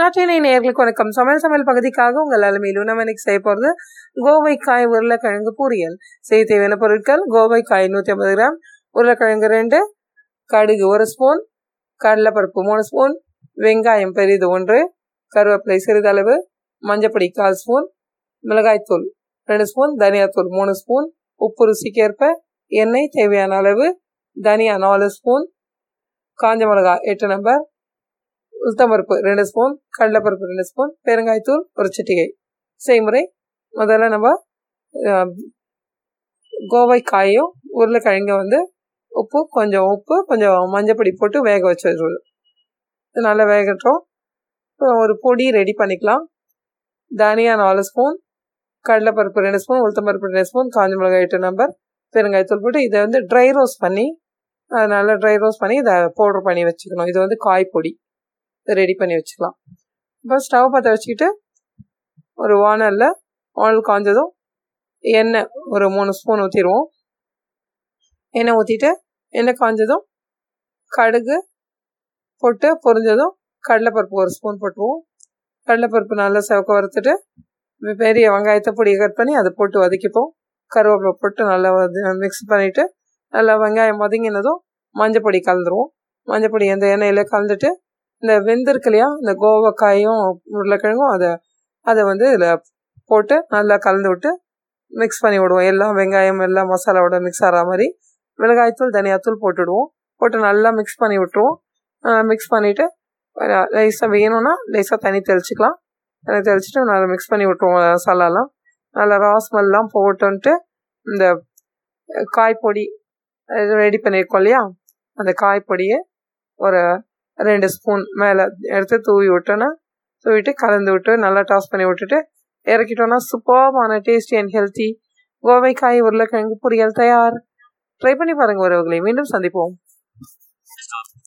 நாட்டினை நேர்களுக்கு வணக்கம். சமையல் சமையல் பகுதிக்காக உங்கள் அலுமையிலும் நம்ம இன்னைக்கு செய்ய போகிறது கோவைக்காய் உருளைக்கிழங்கு பொரியல். செய்ய தேவையான பொருட்கள் கோவைக்காய் நூற்றி ஐம்பது கிராம் உருளைக்கிழங்கு ரெண்டு கடுகு ஒரு ஸ்பூன் கடலைப்பருப்பு மூணு ஸ்பூன் வெங்காயம் பெரிது ஒன்று கருவேப்பிலை சிறிதளவு மஞ்சப்பொடி கால் ஸ்பூன் மிளகாய்த்தூள் ரெண்டு ஸ்பூன் தனியாத்தூள் மூணு ஸ்பூன் உப்பு ருசிக்கேற்ப எண்ணெய் தேவையான அளவு தனியா நாலு ஸ்பூன் காஞ்ச மிளகாய் எட்டு நம்பர் உளுத்தம்பருப்பு ரெண்டு ஸ்பூன் கடலைப்பருப்பு ரெண்டு ஸ்பூன் பெருங்காயத்தூள் ஒரு சிட்டிகை. செய்முறை முதல்ல நம்ம கோவைக்காயும் உருளைக்கிழங்க வந்து உப்பு கொஞ்சம் உப்பு கொஞ்சம் மஞ்சப்பொடி போட்டு வேக வச்சிடுறது இது நல்லா வேகட்டும். ஒரு பொடி ரெடி பண்ணிக்கலாம். தனியா நாலு ஸ்பூன் கடலைப்பருப்பு ரெண்டு ஸ்பூன் உளுத்தம்பருப்பு ரெண்டு ஸ்பூன் காஞ்ச மிளகாய் எட்டு நம்பர் பெருங்காயத்தூள் போட்டு இதை வந்து ட்ரை ரோஸ்ட் பண்ணி நல்லா ட்ரை ரோஸ்ட் பண்ணி இதை பவுடர் பண்ணி வச்சுக்கணும். இது வந்து காய் பொடி. ரெடி பண்ணி வச்சுக்கலாம். இப்போ ஸ்டவ் பற்ற வச்சுக்கிட்டு ஒரு வானலில் வானல் காஞ்சதும் எண்ணெய் ஒரு மூணு ஸ்பூன் ஊற்றிடுவோம் எண்ணெய் ஊற்றிட்டு எண்ணெய் காய்ஞ்சதும் கடுகு போட்டு பொரிஞ்சதும் கடலைப்பருப்பு ஒரு ஸ்பூன் போட்டுவோம் கடலைப்பருப்பு நல்லா செவக்க வறுத்துட்டு பெரிய வெங்காயத்தை பொடி கட் பண்ணி அதை போட்டு வதக்கிப்போம். கருவேப்பிலை போட்டு நல்லா மிக்ஸ் பண்ணிவிட்டு நல்லா வெங்காயம் வதங்கினதும் மஞ்சள் பொடி கலந்துருவோம். மஞ்சள் பொடி அந்த எண்ணெயில் கலந்துட்டு இந்த வெந்திருக்கு இல்லையா இந்த கோவக்காயும் உருளைக்கிழங்கும் அதை அதை வந்து இதில் போட்டு நல்லா கலந்து விட்டு மிக்ஸ் பண்ணி விடுவோம். எல்லாம் வெங்காயம் எல்லாம் மசாலாவோட மிக்ஸ் ஆகிற மாதிரி. மிளகாய்த்தூள் தனியாத்தூள் போட்டுடுவோம் போட்டு நல்லா மிக்ஸ் பண்ணி விட்டுருவோம். மிக்ஸ் பண்ணிவிட்டு லேசாக வேணும்னா லேசாக தண்ணி தெளிச்சிக்கலாம். தண்ணி தெளிச்சிட்டு நல்லா மிக்ஸ் பண்ணி விட்டுருவோம் மசாலாலாம். நல்லா ராஸ்மெல்லாம் போட்டுன்ட்டு இந்த காய்பொடி ரெடி பண்ணியிருக்கோம் இல்லையா? அந்த காய்பொடியை ஒரு ரெண்டு ஸ்பூன் மேலே எடுத்து தூவி விட்டோன்னா தூவிட்டு கலந்து விட்டு நல்லா டாஸ் பண்ணி விட்டுட்டு இறக்கிட்டோன்னா சூப்பர்மான டேஸ்டி அண்ட் ஹெல்த்தி கோவைக்காய் உருளைக்கிழங்கு பொரியல் தயார். ட்ரை பண்ணி பாருங்கள் உறவுகளை. மீண்டும் சந்திப்போம்.